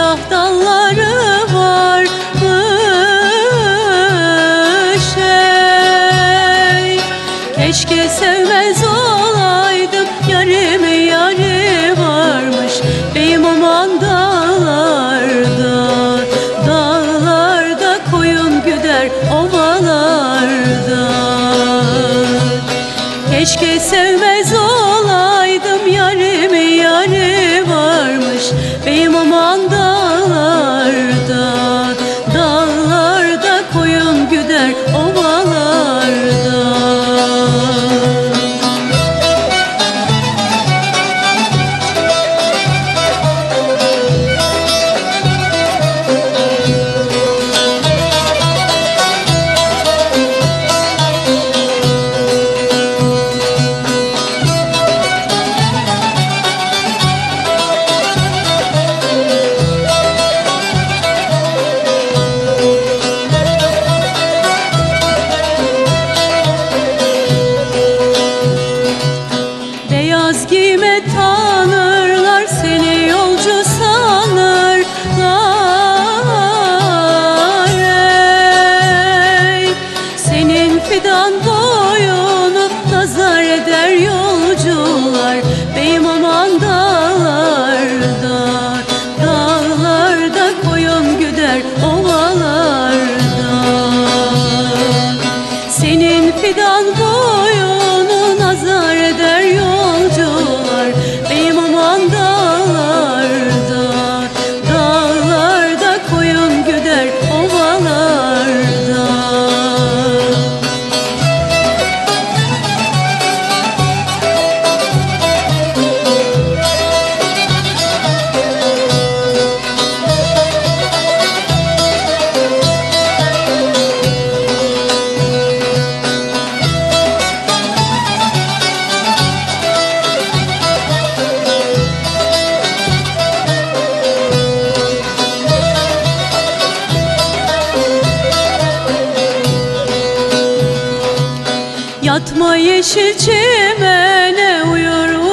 siyah dalları varmış ey Keşke sevmez olaydım Senin fidan Atma yeşil çimene uyur